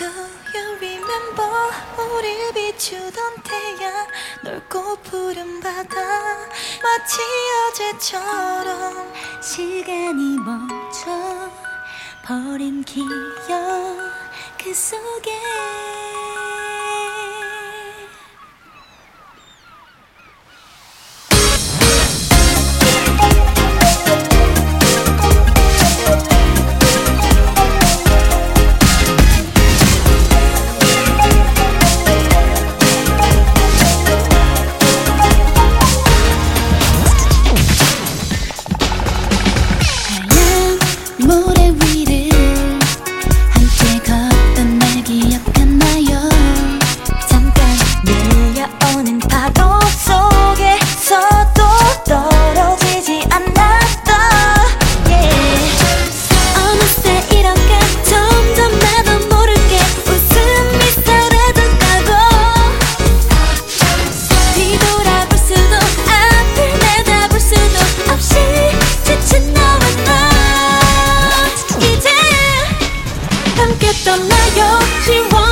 Do you remember 우리 비추던 태양 넓고 푸른 바다 마치 어제처럼 시간이 멈춰 버린 기억 그 속에. 原来有希望。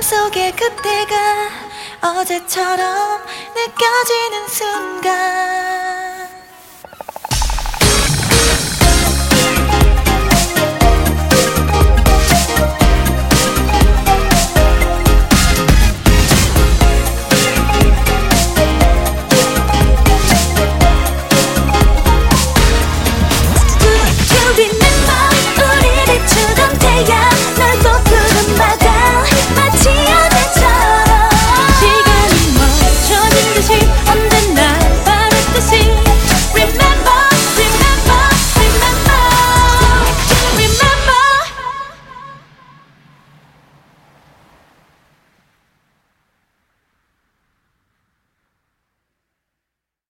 마음속에 그때가 어제처럼 느껴지는 순간. Remember